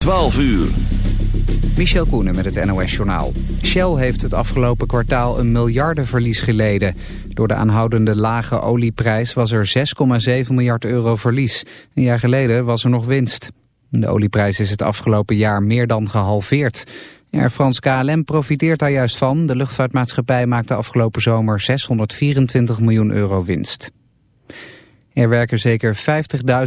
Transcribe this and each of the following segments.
12 uur. Michel Koenen met het NOS-journaal. Shell heeft het afgelopen kwartaal een miljardenverlies geleden. Door de aanhoudende lage olieprijs was er 6,7 miljard euro verlies. Een jaar geleden was er nog winst. De olieprijs is het afgelopen jaar meer dan gehalveerd. Air France KLM profiteert daar juist van. De luchtvaartmaatschappij maakte afgelopen zomer 624 miljoen euro winst. Er werken zeker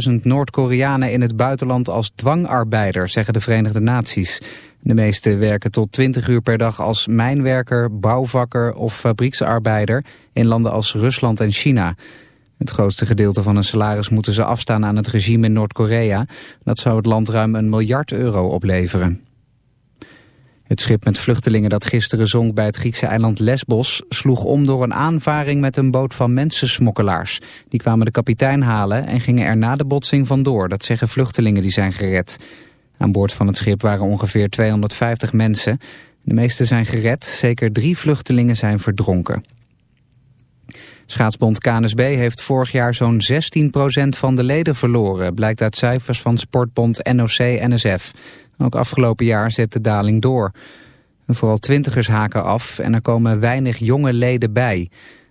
50.000 Noord-Koreanen in het buitenland als dwangarbeider, zeggen de Verenigde Naties. De meeste werken tot 20 uur per dag als mijnwerker, bouwvakker of fabrieksarbeider in landen als Rusland en China. Het grootste gedeelte van hun salaris moeten ze afstaan aan het regime in Noord-Korea. Dat zou het land ruim een miljard euro opleveren. Het schip met vluchtelingen dat gisteren zonk bij het Griekse eiland Lesbos... sloeg om door een aanvaring met een boot van mensensmokkelaars. Die kwamen de kapitein halen en gingen er na de botsing vandoor. Dat zeggen vluchtelingen die zijn gered. Aan boord van het schip waren ongeveer 250 mensen. De meeste zijn gered, zeker drie vluchtelingen zijn verdronken. Schaatsbond KNSB heeft vorig jaar zo'n 16% van de leden verloren... blijkt uit cijfers van sportbond NOC-NSF... Ook afgelopen jaar zet de daling door. Vooral twintigers haken af en er komen weinig jonge leden bij.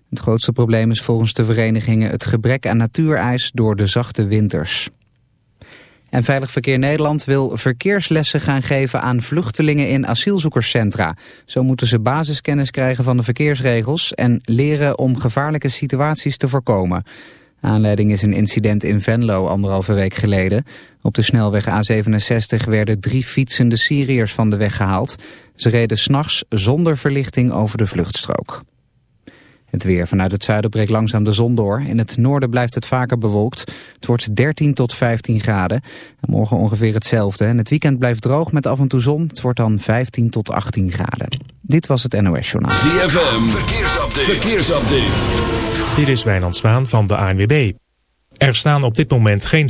Het grootste probleem is volgens de verenigingen het gebrek aan natuurijs door de zachte winters. En Veilig Verkeer Nederland wil verkeerslessen gaan geven aan vluchtelingen in asielzoekerscentra. Zo moeten ze basiskennis krijgen van de verkeersregels en leren om gevaarlijke situaties te voorkomen. Aanleiding is een incident in Venlo anderhalve week geleden. Op de snelweg A67 werden drie fietsende Syriërs van de weg gehaald. Ze reden s'nachts zonder verlichting over de vluchtstrook. Het weer vanuit het zuiden breekt langzaam de zon door. In het noorden blijft het vaker bewolkt. Het wordt 13 tot 15 graden. En morgen ongeveer hetzelfde. En het weekend blijft droog met af en toe zon. Het wordt dan 15 tot 18 graden. Dit was het NOS Journaal. ZFM, verkeersupdate. verkeersupdate. Dit is Wijnand Zwaan van de ANWB. Er staan op dit moment geen...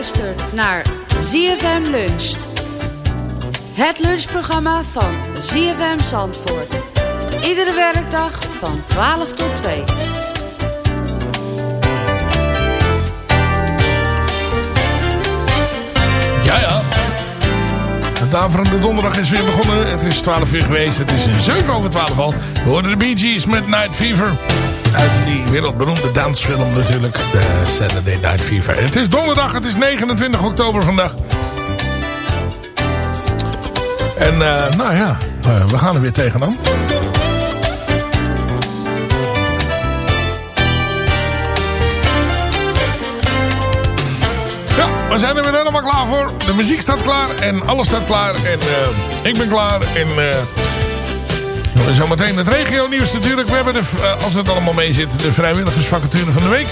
Luistert naar ZFM Lunch. Het lunchprogramma van ZFM Zandvoort. Iedere werkdag van 12 tot 2. Ja, ja. De daverende donderdag is weer begonnen. Het is 12 uur geweest. Het is 7 over 12 al. We hoorden de Bee Gees met Night Fever. Uit die wereldberoemde dansfilm natuurlijk. De Saturday Night Fever. Het is donderdag. Het is 29 oktober vandaag. En uh, nou ja, uh, we gaan er weer tegenaan. Ja, we zijn er weer helemaal klaar voor. De muziek staat klaar en alles staat klaar. En uh, ik ben klaar. En zometeen het regio nieuws natuurlijk. We hebben, de, als het allemaal mee zit, de vrijwilligersvacature van de week.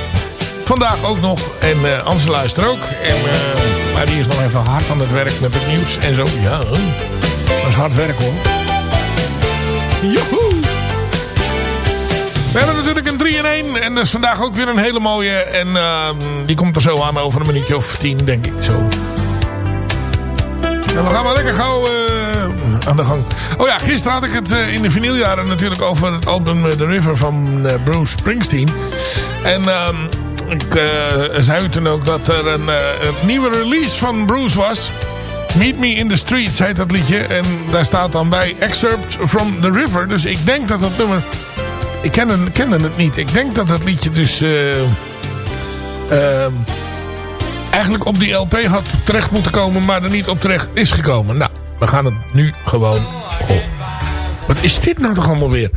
Vandaag ook nog. En uh, Ansel luistert ook. En, uh, maar die is nog even hard aan het werk met het nieuws en zo. Ja, dat is hard werk hoor. Joehoe! We hebben natuurlijk een 3 in 1. En dat is vandaag ook weer een hele mooie. En uh, die komt er zo aan over een minuutje of 10 denk ik zo. En we gaan maar lekker gauw aan de gang. Oh ja, gisteren had ik het uh, in de vinyljaren natuurlijk over het album The River van uh, Bruce Springsteen. En uh, ik uh, zei toen ook dat er een, een, nieuwe release van Bruce was. Meet Me in the Streets heet dat liedje. En daar staat dan bij Excerpt from the River. Dus ik denk dat dat nummer... Ik kende, kende het niet. Ik denk dat dat liedje dus... eigenlijk op die LP had terecht moeten komen... maar er niet op terecht is gekomen. Nou, we gaan het nu gewoon... Oh. Wat is dit nou toch allemaal weer?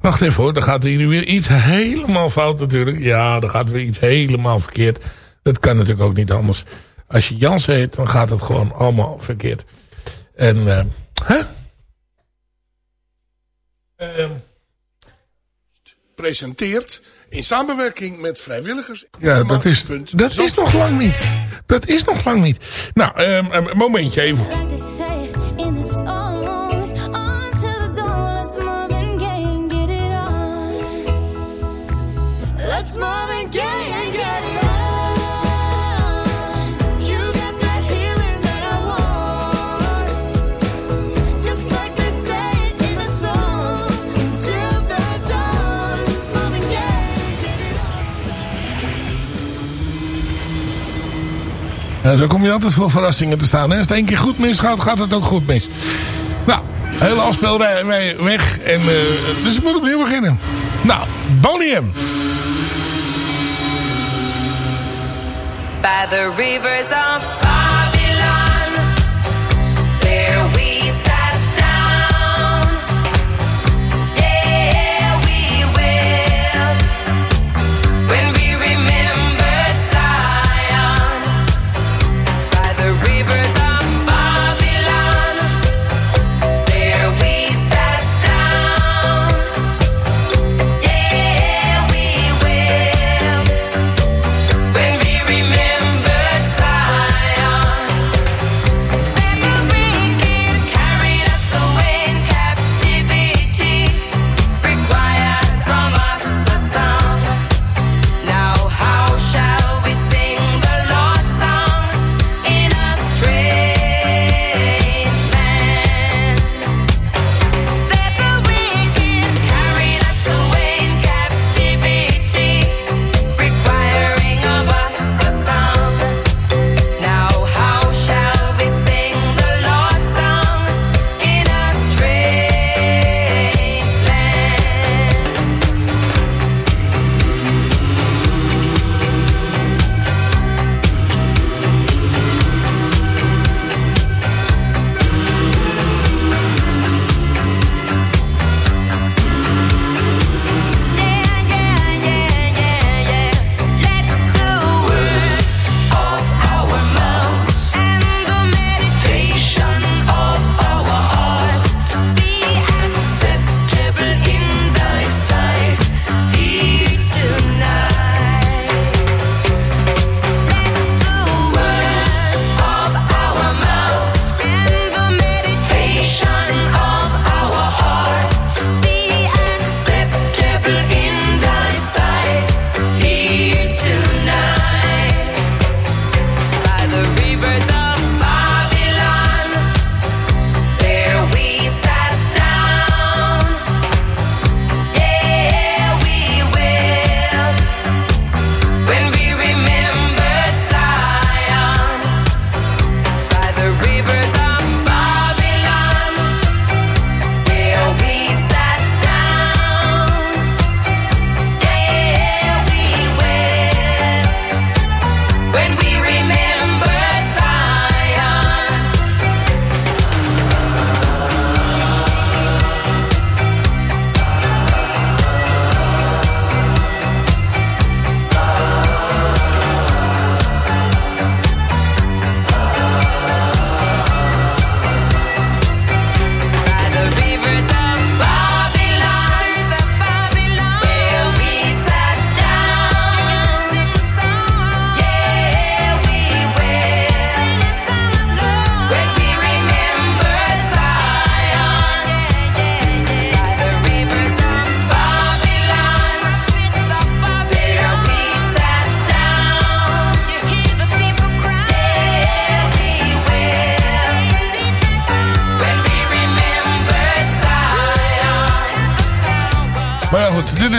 Wacht even hoor, dan gaat hier weer iets helemaal fout natuurlijk. Ja, dan gaat weer iets helemaal verkeerd. Dat kan natuurlijk ook niet anders. Als je Jans heet, dan gaat het gewoon allemaal verkeerd. En, uh, hè? Uh, presenteert in samenwerking met vrijwilligers. Ja, dat is, dat is nog lang niet. Dat is nog lang niet. Nou, um, een momentje even. Zo kom je altijd voor verrassingen te staan. Hè? Als het één keer goed misgaat, gaat het ook goed mis. Nou, hele afspeelrij weg. En, uh, dus ik moet opnieuw beginnen. Nou, Bonnie M. by the rivers of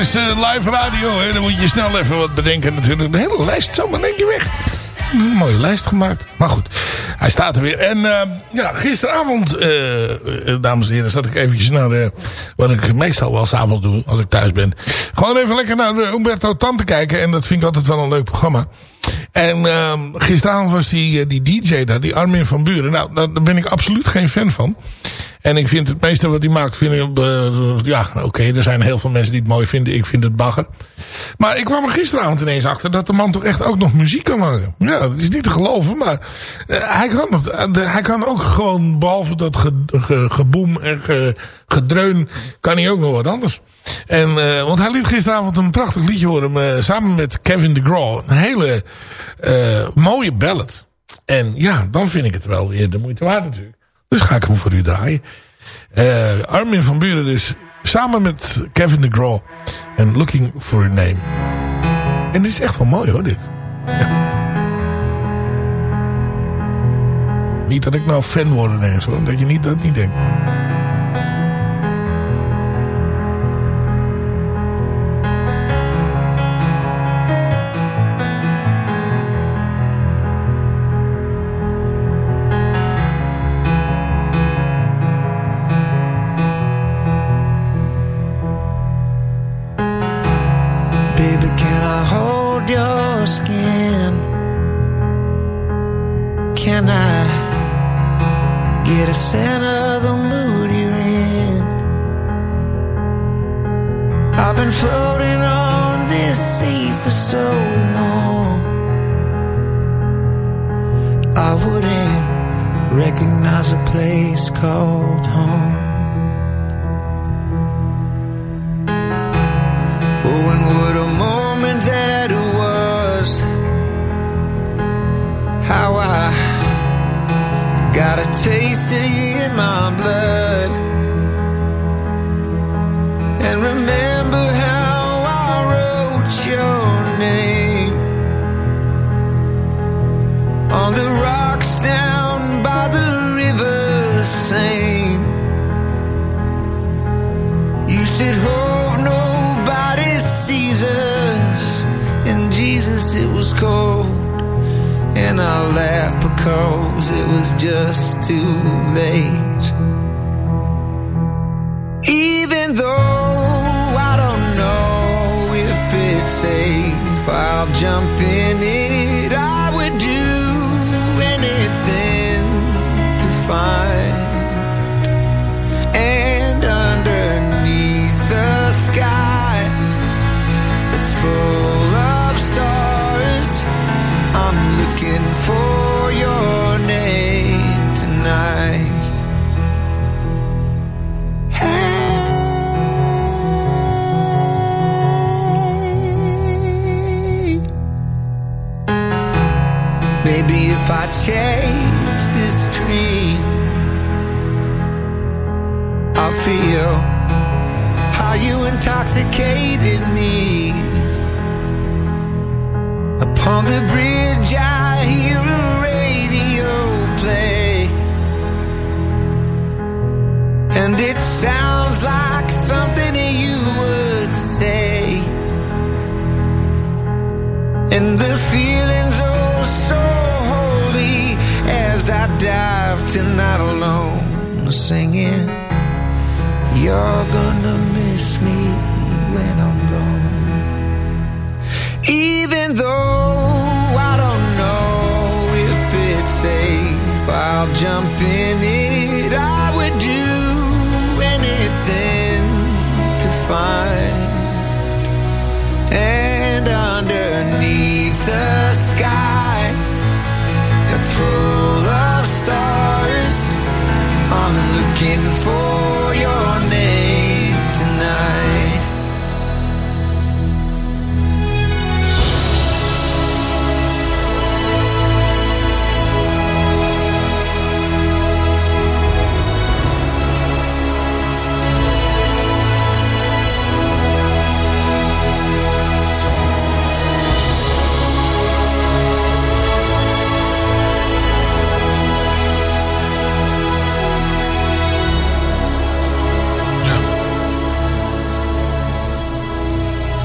is eh, live radio. Hè. Dan moet je snel even wat bedenken natuurlijk. De hele lijst zomaar in één keer weg. Mooie lijst gemaakt. Maar goed, hij staat er weer. En eh, ja, gisteravond, eh, dames en heren, zat ik eventjes naar de, wat ik meestal wel s'avonds doe als ik thuis ben. Gewoon even lekker naar de Umberto Tante kijken. En dat vind ik altijd wel een leuk programma. En uh, gisteravond was die, die DJ daar, die Armin van Buren. Nou, daar ben ik absoluut geen fan van. En ik vind het meeste wat hij maakt, vind ik, eh, ja, oké, er zijn heel veel mensen die het mooi vinden. Ik vind het bagger. Maar ik kwam er gisteravond ineens achter dat de man toch echt ook nog muziek kan maken. Ja, dat is niet te geloven, maar eh, hij, kan het, eh, hij kan ook gewoon, behalve dat ge, ge- geboem en ge- gedreun, kan hij ook nog wat anders. En, want hij liet gisteravond een prachtig liedje horen, samen met Kevin DeGraw. Een hele mooie ballad. En ja, dan vind ik het wel weer de moeite waard natuurlijk. Dus ga ik hem voor u draaien. Eh, Armin van Buren dus. Samen met Kevin DeGraw. En Looking for a Name. En dit is echt wel mooi hoor dit. Ja. Niet dat ik nou fan word ineens hoor. Dat je niet, dat niet denkt.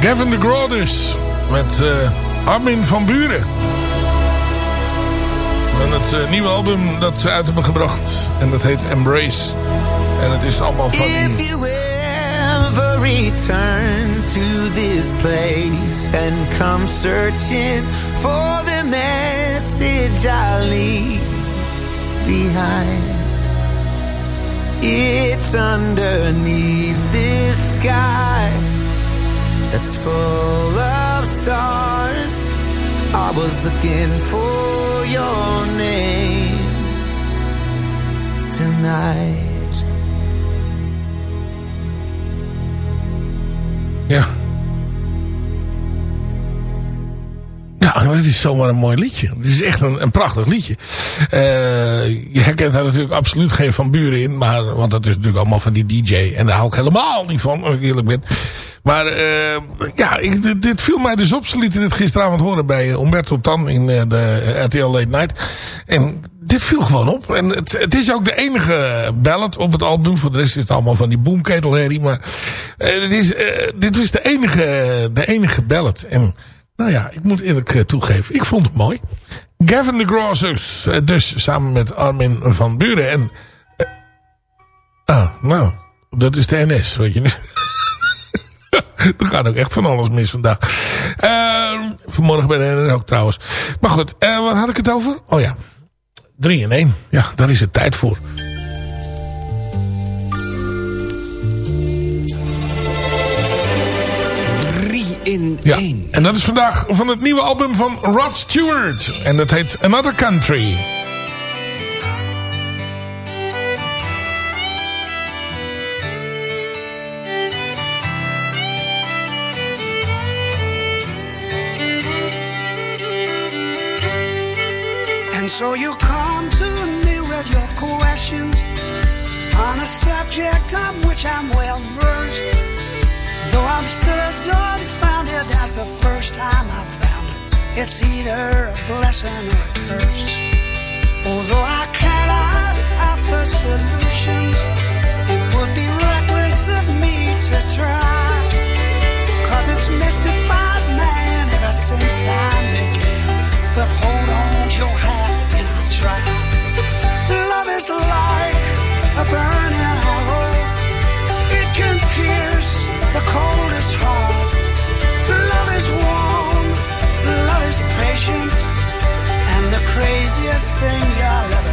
Gavin de dus. Met eh, Armin van Buren. En het eh, nieuwe album dat ze uit hebben gebracht. En dat heet Embrace. En het is allemaal van If you ever return to this place and come searching for the message I leave behind, it's underneath this sky that's full of stars. I was looking for your name tonight. Ja. Ja, het is zomaar een mooi liedje. Het is echt een, een prachtig liedje. Eh, je herkent daar natuurlijk absoluut geen Van Buren in. Maar, want dat is natuurlijk allemaal van die DJ. En daar hou ik helemaal niet van, als ik eerlijk ben. Maar eh, ja, ik, dit, viel mij dus op. Ze lieten dit gisteravond horen bij eh, Umberto Tan in eh, de RTL Late Night. En dit viel gewoon op. En het, het is ook de enige ballad op het album. Voor de rest is het allemaal van die boomketelherrie. Maar eh, het is, eh, dit was de enige, de enige ballad. En nou ja, ik moet eerlijk eh, toegeven. Ik vond het mooi. Gavin de Grossers. eh, dus samen met Armin van Buren. En... eh, ah, nou. Dat is de NS, weet je niet. er gaat ook echt van alles mis vandaag. Eh, vanmorgen bij de NS ook trouwens. Maar goed, eh, wat had ik het over? Oh ja. 3 in 1. Ja, daar is het tijd voor. in Ja. En dat is vandaag van het nieuwe album van Rod Stewart. En dat heet Another Country. So you come to me with your questions on a subject of which I'm well versed. Though I'm still as dumbfounded as the first time I found it, it's either a blessing or a curse. Although I cannot offer solutions, it would be reckless of me to try. Cause it's mystified man ever since time began. But hold Love is like a burning arrow. It can pierce the coldest heart. Love is warm, love is patient, and the craziest thing you'll ever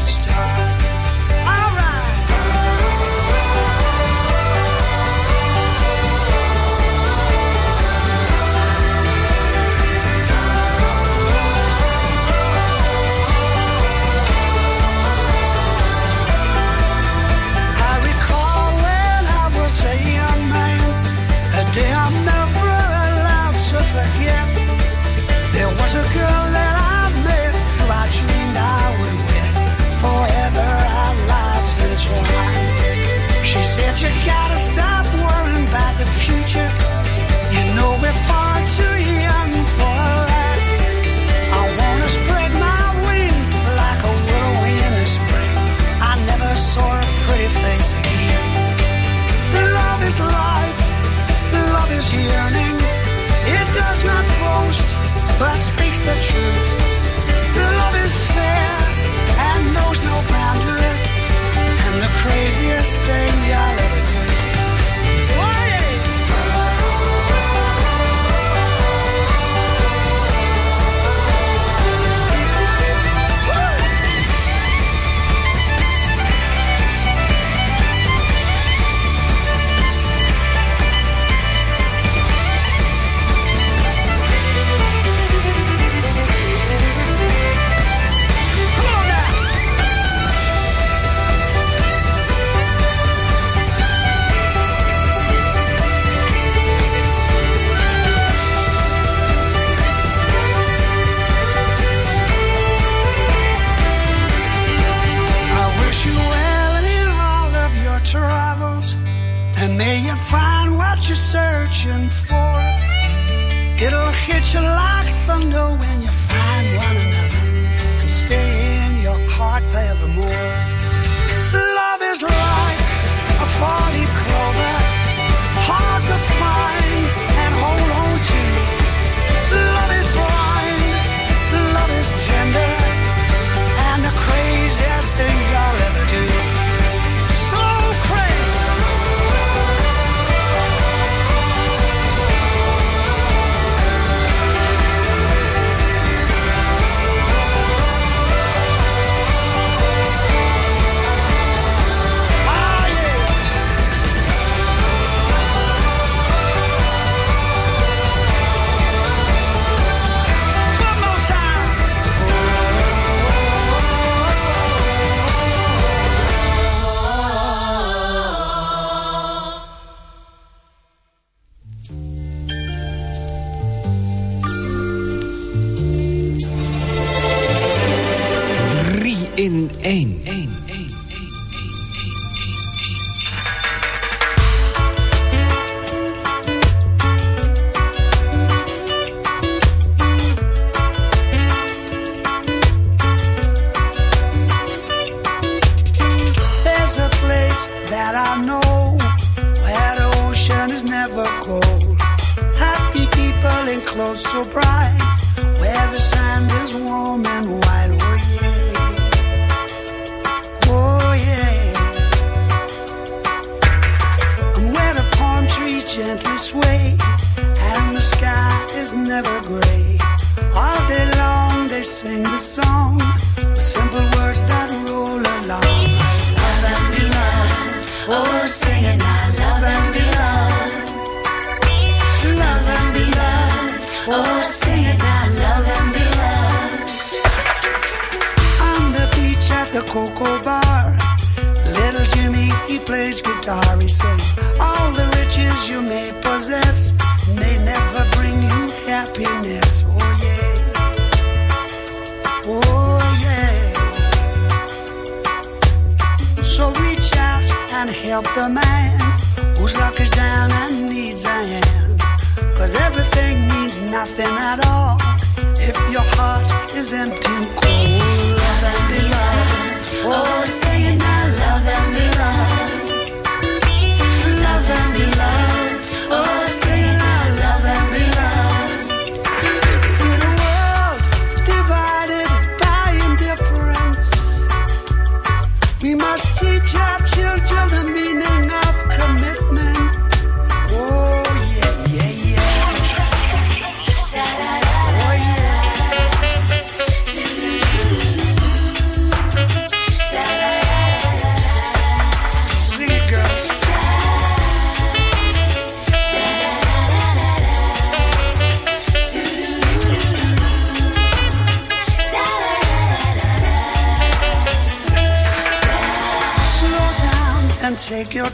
is empty and cold. Love and be loved. Oh,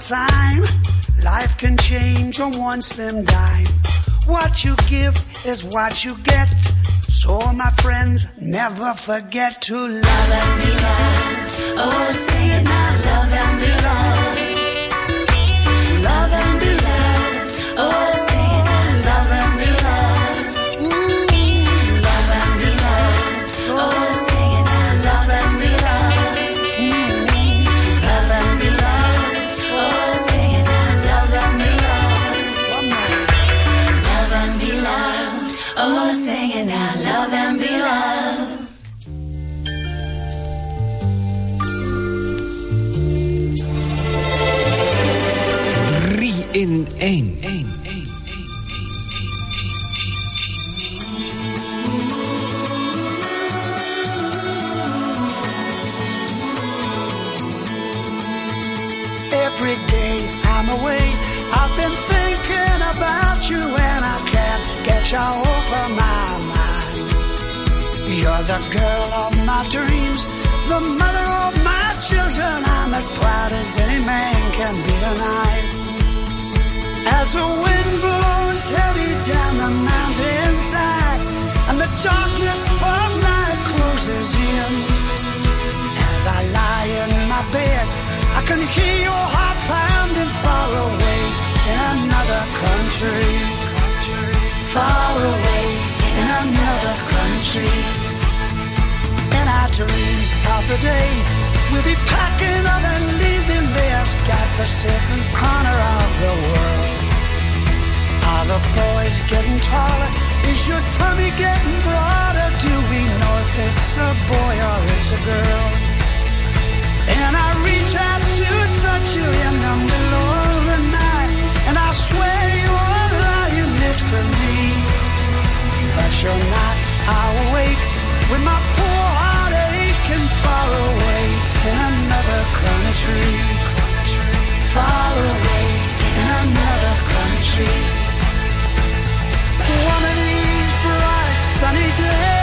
time. Life can change on one slim dime. What you give is what you get. So, my friends, never forget to love and be loved. Oh, say it now, love 1. 1. Every day I'm away, I've been thinking about you and I can't get you over my mind. You're the girl of my dreams, the mother of my children. I'm as proud as any man can be tonight. As the wind blows heavy down the mountainside and the darkness of night closes in. As I lie in my bed, I can hear your heart pounding far away in another country. Far away in another country. And I dream of the day we'll be packing up and leaving this godforsaken corner of the world. Are the boys getting taller? Is your tummy getting broader? Do we know if it's a boy or it's a girl? And I reach out to touch you in the middle of the night. And I swear you're lying next to me. But you're not, I'll wait with my poor heart aching far away in another country. Far away in another country. One of these bright sunny days,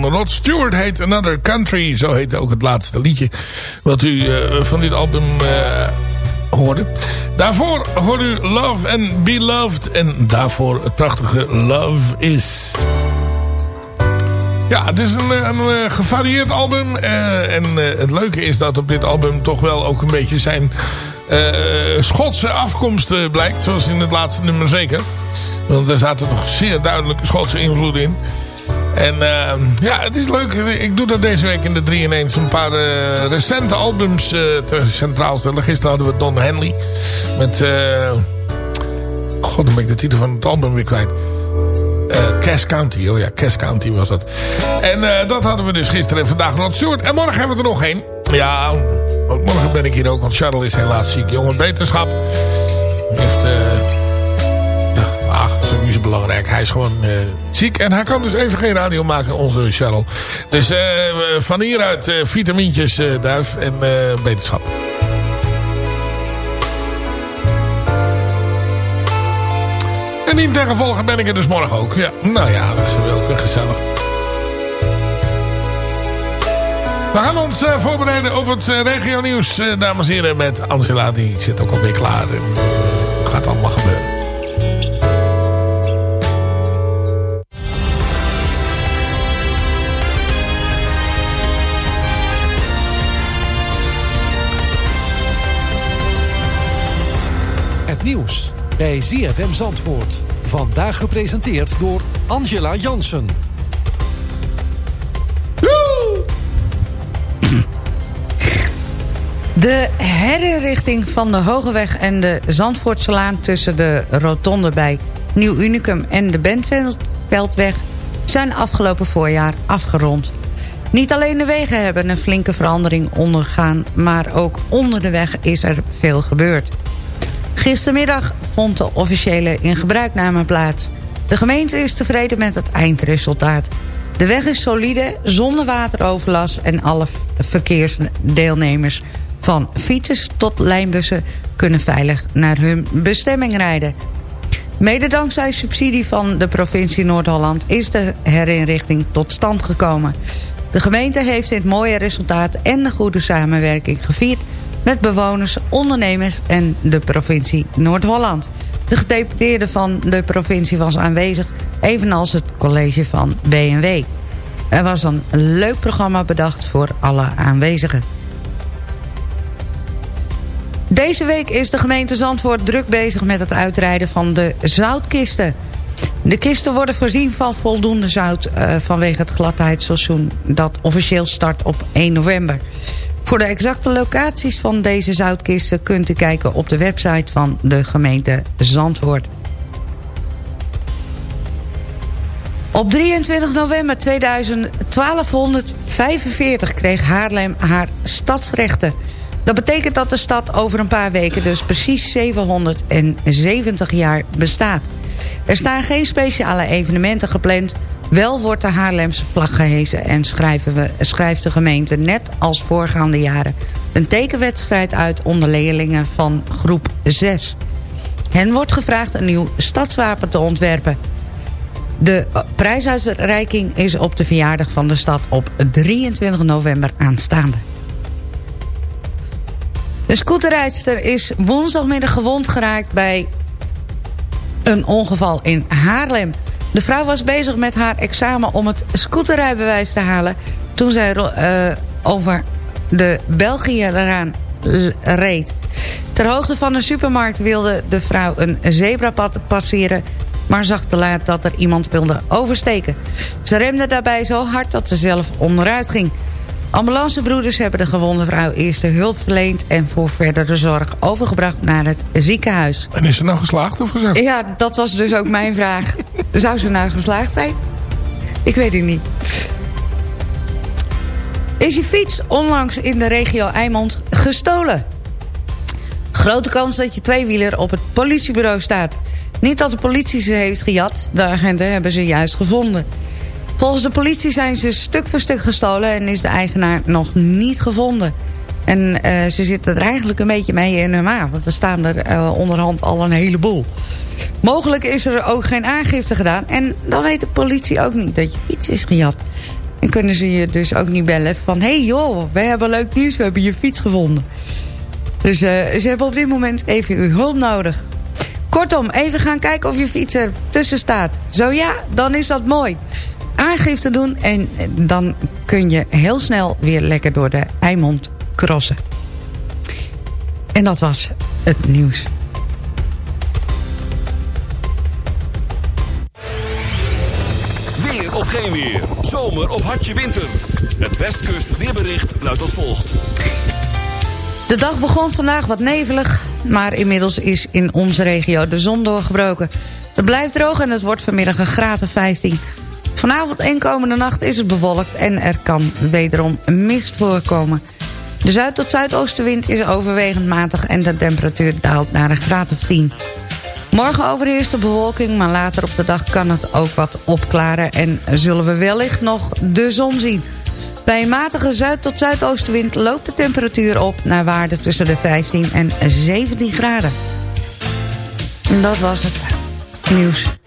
van Rod Stewart heet Another Country. Zo heet ook het laatste liedje wat u eh, van dit album eh, hoorde. Daarvoor hoorde u Love and Be Loved. En daarvoor het prachtige Love Is. Ja, het is een, een, eh, gevarieerd album. en het leuke is dat op dit album toch wel ook een beetje zijn Schotse afkomst blijkt. Zoals in het laatste nummer zeker. Want er zaten nog zeer duidelijke Schotse invloeden in. En eh, ja, het is leuk. Ik doe dat deze week in de 3 in 1 een paar eh, recente albums eh, centraal stellen. Gisteren hadden we Don Henley. Met... eh God, dan ben ik de titel van het album weer kwijt. Cass County, oh ja, Cass County was dat. En dat hadden we dus gisteren en vandaag Rod Stewart. En morgen hebben we er nog één. Ja, morgen ben ik hier ook, want Charles is helaas ziek. Jongen, beterschap. Heeft, niet belangrijk. Hij is gewoon eh, ziek en hij kan dus even geen radio maken, onze Charles. Dus eh, van hieruit eh vitamintjes, duif en beterschap. En die ten gevolge ben ik er dus morgen ook. Ja, nou ja, dat is ook weer gezellig. We gaan ons voorbereiden op het regio nieuws, eh, dames en heren, met Angela. Die zit ook alweer klaar. Eh, gaat allemaal gebeuren. Nieuws bij ZFM Zandvoort. Vandaag gepresenteerd door Angela Jansen. De herinrichting van de Hogeweg en de Zandvoortselaan... tussen de rotonde bij Nieuw Unicum en de Bentveldweg... zijn afgelopen voorjaar afgerond. Niet alleen de wegen hebben een flinke verandering ondergaan... maar ook onder de weg is er veel gebeurd. Gistermiddag vond de officiële ingebruikname plaats. De gemeente is tevreden met het eindresultaat. De weg is solide, zonder wateroverlast... en alle verkeersdeelnemers van fietsers tot lijnbussen... kunnen veilig naar hun bestemming rijden. Mede dankzij subsidie van de provincie Noord-Holland... is de herinrichting tot stand gekomen. De gemeente heeft dit mooie resultaat en de goede samenwerking gevierd... met bewoners, ondernemers en de provincie Noord-Holland. De gedeputeerde van de provincie was aanwezig... evenals het college van BNW. Er was een leuk programma bedacht voor alle aanwezigen. Deze week is de gemeente Zandvoort druk bezig met het uitrijden van de zoutkisten. De kisten worden voorzien van voldoende zout uh, vanwege het gladheidsseizoen... dat officieel start op 1 november. Voor de exacte locaties van deze zoutkisten kunt u kijken op de website van de gemeente Zandvoort. Op 23 november 2000, 1245 kreeg Haarlem haar stadsrechten... Dat betekent dat de stad over een paar weken dus precies 770 jaar bestaat. Er staan geen speciale evenementen gepland. Wel wordt de Haarlemse vlag gehezen en schrijven we, schrijft de gemeente net als voorgaande jaren... een tekenwedstrijd uit onder leerlingen van groep 6. Hen wordt gevraagd een nieuw stadswapen te ontwerpen. De prijsuitreiking is op de verjaardag van de stad op 23 november aanstaande. De scooterrijdster is woensdagmiddag gewond geraakt bij een ongeval in Haarlem. De vrouw was bezig met haar examen om het scooterrijbewijs te halen... toen zij uh, over de België eraan reed. Ter hoogte van een supermarkt wilde de vrouw een zebrapad passeren... maar zag te laat dat er iemand wilde oversteken. Ze remde daarbij zo hard dat ze zelf onderuit ging... Ambulancebroeders hebben de gewonde vrouw eerste hulp verleend... en voor verdere zorg overgebracht naar het ziekenhuis. En is ze nou geslaagd of zo? Ja, dat was dus ook mijn vraag. Zou ze nou geslaagd zijn? Ik weet het niet. Is je fiets onlangs in de regio Eimond gestolen? Grote kans dat je tweewieler op het politiebureau staat. Niet dat de politie ze heeft gejat. De agenten hebben ze juist gevonden. Volgens de politie zijn ze stuk voor stuk gestolen... en is de eigenaar nog niet gevonden. En uh, ze zitten er eigenlijk een beetje mee in hun maag. Want er staan er uh, onderhand al een heleboel. Mogelijk is er ook geen aangifte gedaan. En dan weet de politie ook niet dat je fiets is gejat. En kunnen ze je dus ook niet bellen van... hé hey joh, we hebben leuk nieuws, we hebben je fiets gevonden. Dus eh, ze hebben op dit moment even uw hulp nodig. Kortom, even gaan kijken of je fiets er tussen staat. Zo ja, dan is dat mooi. Aangifte doen en dan kun je heel snel weer lekker door de Eimond crossen. En dat was het nieuws. Weer of geen weer. Zomer of hartje winter. Het Westkust weerbericht luidt als volgt. De dag begon vandaag wat nevelig, maar inmiddels is in onze regio de zon doorgebroken. Het blijft droog en het wordt vanmiddag een graad of 15. Vanavond en komende nacht is het bewolkt en er kan wederom mist voorkomen. De zuid- tot zuidoostenwind is overwegend matig en de temperatuur daalt naar een graad of 10. Morgen overheerst de bewolking, maar later op de dag kan het ook wat opklaren... en zullen we wellicht nog de zon zien. Bij een matige zuid- tot zuidoostenwind loopt de temperatuur op... naar waarde tussen de 15 en 17 graden. En dat was het nieuws.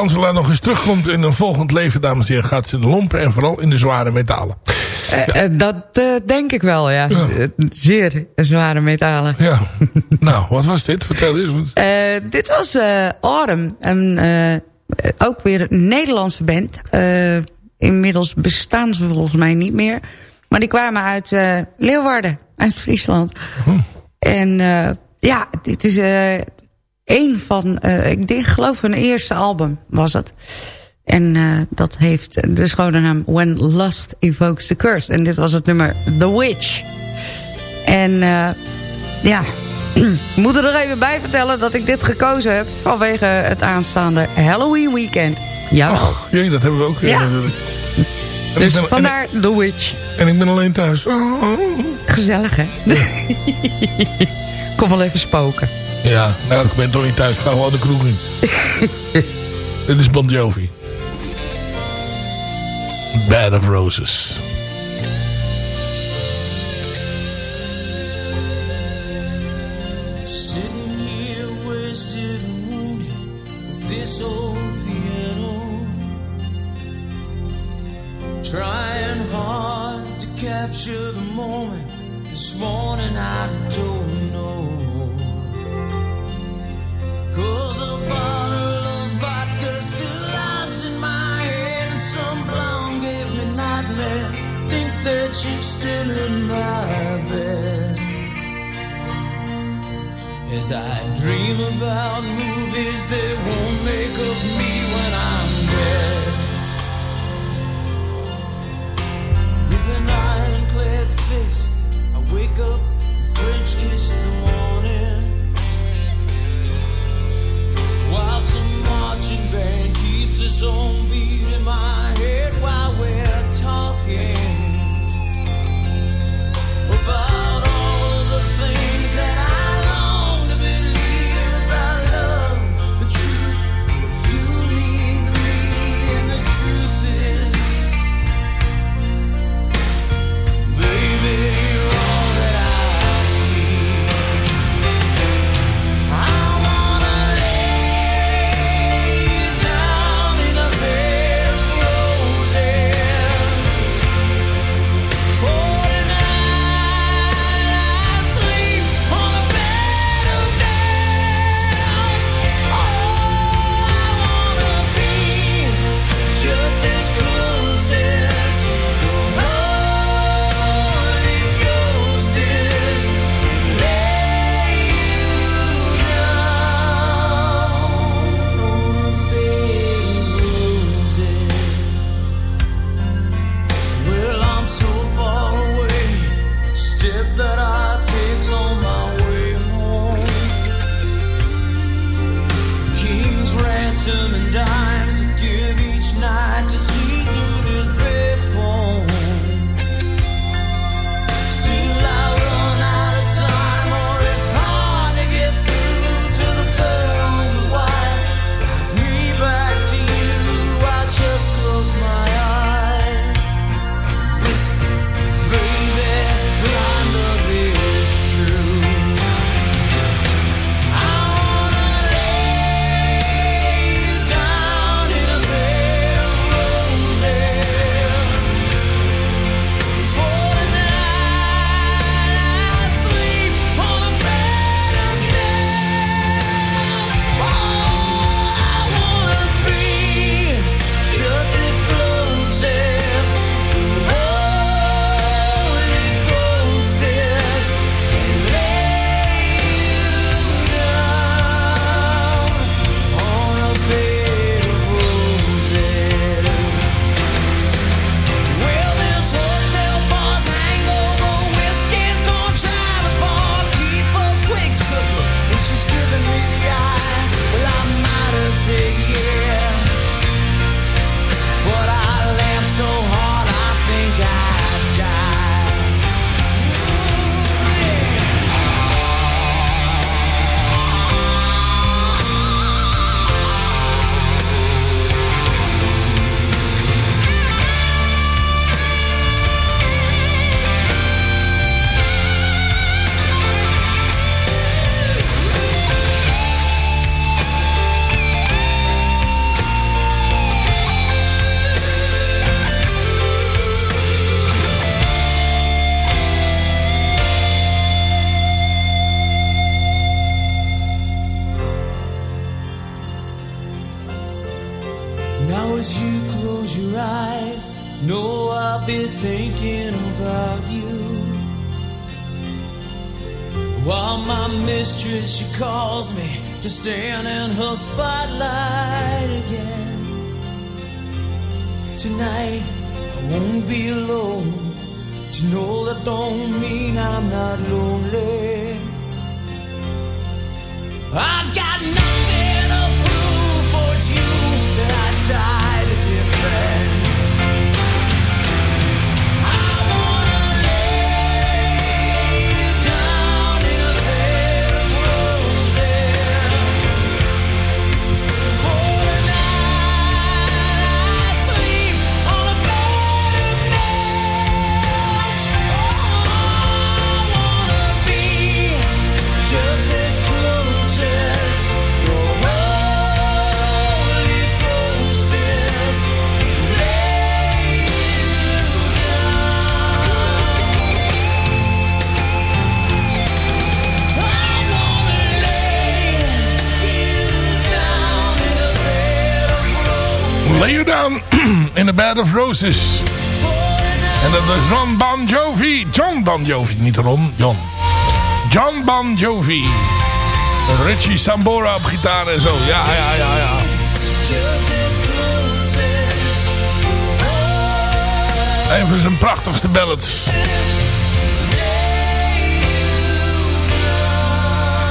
Angela nog eens terugkomt in een volgend leven, dames en heren, gaat ze in de lompen en vooral in de zware metalen. Eh, eh, dat eh, denk ik wel, ja. Zeer zware metalen. Ja. nou, wat was dit? Vertel eens. Dit was Autumn. Een, eh, ook weer een Nederlandse band. Inmiddels bestaan ze volgens mij niet meer. Maar die kwamen uit Leeuwarden, uit Friesland. En eh, ja, dit is een van, eh, ik denk, geloof hun eerste album was het. En eh, dat heeft de schone naam When Lust Evokes the Curse. En dit was het nummer The Witch. En eh, ja, ik moet er nog even bij vertellen dat ik dit gekozen heb... vanwege het aanstaande Halloween weekend. Ja, Och, jee, dat hebben we ook Ja. natuurlijk. En dus ben- vandaar The Witch. En ik ben alleen thuis. Oh. Gezellig, hè? Kom wel even spoken. Ja, nou, ik ben toch niet thuis. Ik ga gewoon de kroeg in. Dit is Bon Jovi. Bed of Roses. Sitting here wasted and wounded with this old piano. Trying hard to capture the moment. This morning I don't know. Wake up French kiss the morning. I bed of roses. En dat is Ron Bon Jovi. John Bon Jovi, niet Ron, John. John Bon Jovi. Richie Sambora op gitaar en zo. Ja, ja, ja, ja. Een zijn prachtigste ballads.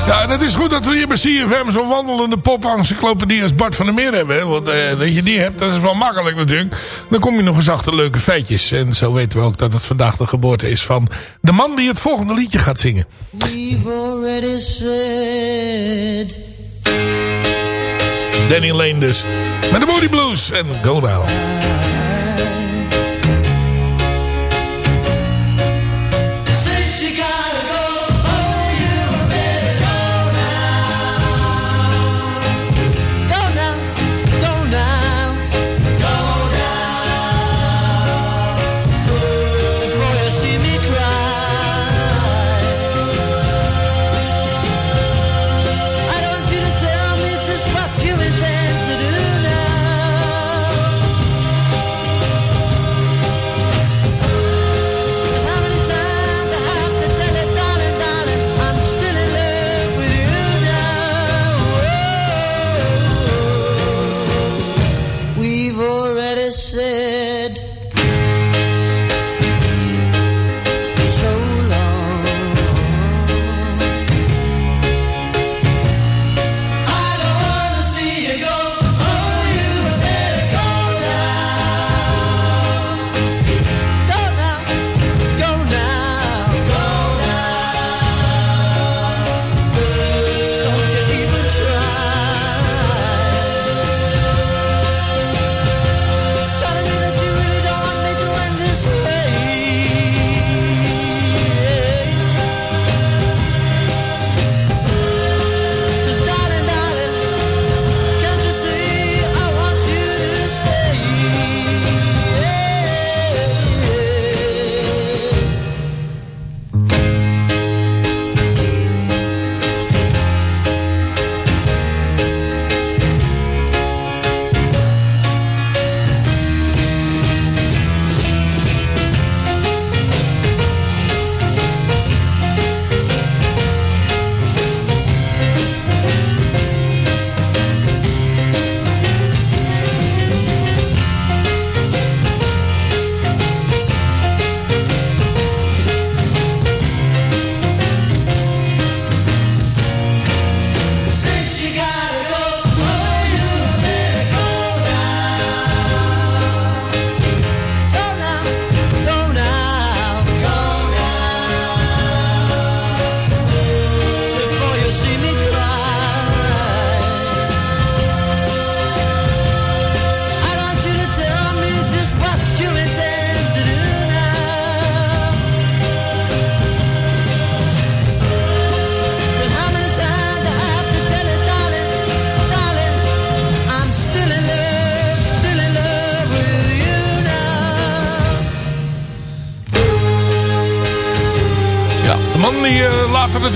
Ja, en het is goed dat we hier bij CFM zo'n wandelende pop-encyclopedie als Bart van der Meer hebben. hè. Want eh, dat je die hebt, dat is wel makkelijk natuurlijk. Dan kom je nog eens achter leuke feitjes. En zo weten we ook dat het vandaag de geboorte is van de man die het volgende liedje gaat zingen. we've already said. Danny Lane dus. Met de Body Blues en Go Now.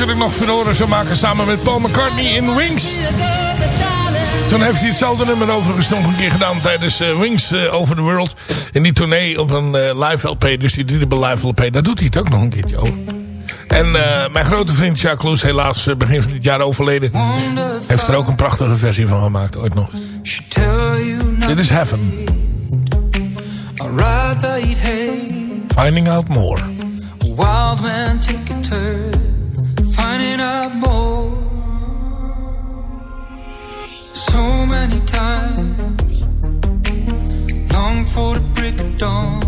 Natuurlijk nog verloren zou maken samen met Paul McCartney in Wings. Toen heeft hij hetzelfde nummer overigens nog een keer gedaan tijdens eh, Wings eh, Over the World. In die tournee op een eh, live LP, dus die dubbele live LP, daar doet hij het ook nog een keertje over. En mijn grote vriend Jacques Loes, helaas begin van dit jaar overleden, heeft er ook een prachtige versie van gemaakt, ooit nog eens. Dit is Heaven. Finding out more. A wild man take a turn, finding out more. So many times, long for the break of dawn.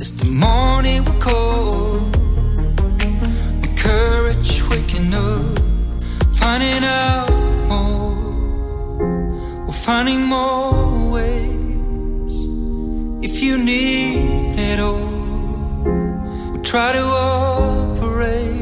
As the morning will call, my courage waking up, finding out more. We're finding more ways. If you need it all, we try to operate.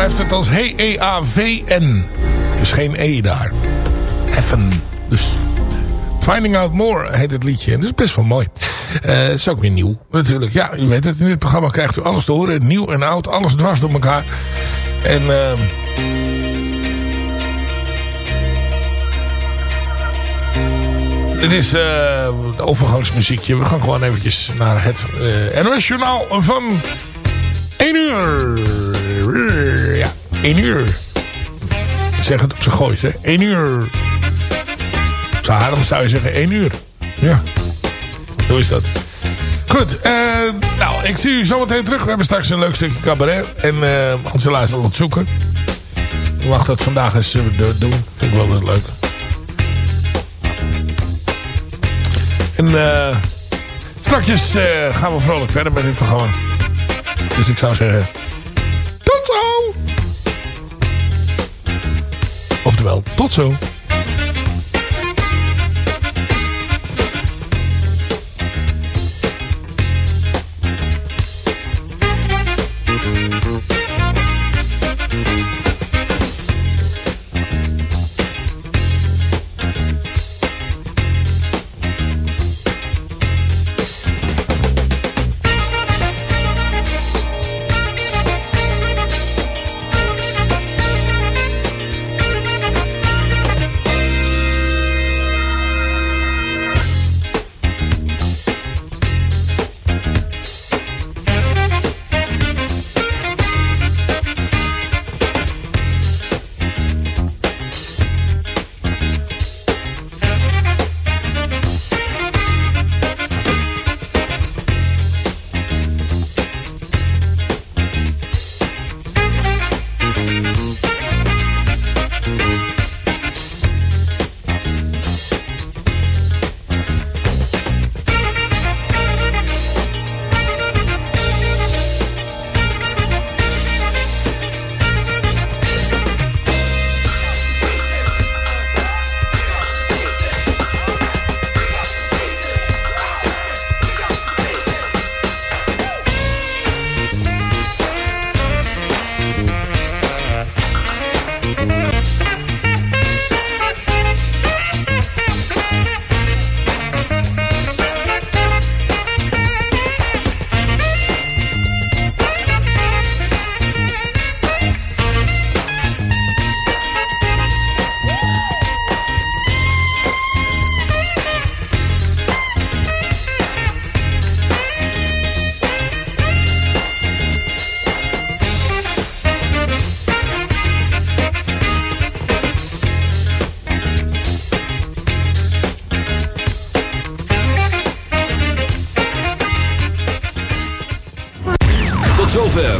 schrijft het als H-E-A-V-N. Dus geen E daar. Heaven. Dus Finding Out More heet het liedje. En dat is best wel mooi. Eh, het is ook weer nieuw natuurlijk. Ja, u weet het. In dit programma krijgt u alles te horen. Nieuw en oud. Alles dwars door elkaar. En... ehm Dit is eh het overgangsmuziekje. We gaan gewoon eventjes naar het eh NOS Journaal van 1 uur. Ja, 1 uur. Zeg het op zijn goois, hè. 1 uur. Haarlem zou je zeggen 1 uur. Ja, zo is dat. Goed, eh, nou, ik zie u zometeen terug. We hebben straks een leuk stukje cabaret. En eh Angela aan het zoeken. Ik wacht dat vandaag eens do- doen. Vind ik wel eens leuk. En eh straks eh, gaan we vrolijk verder met dit programma. Dus ik zou zeggen... tot zo.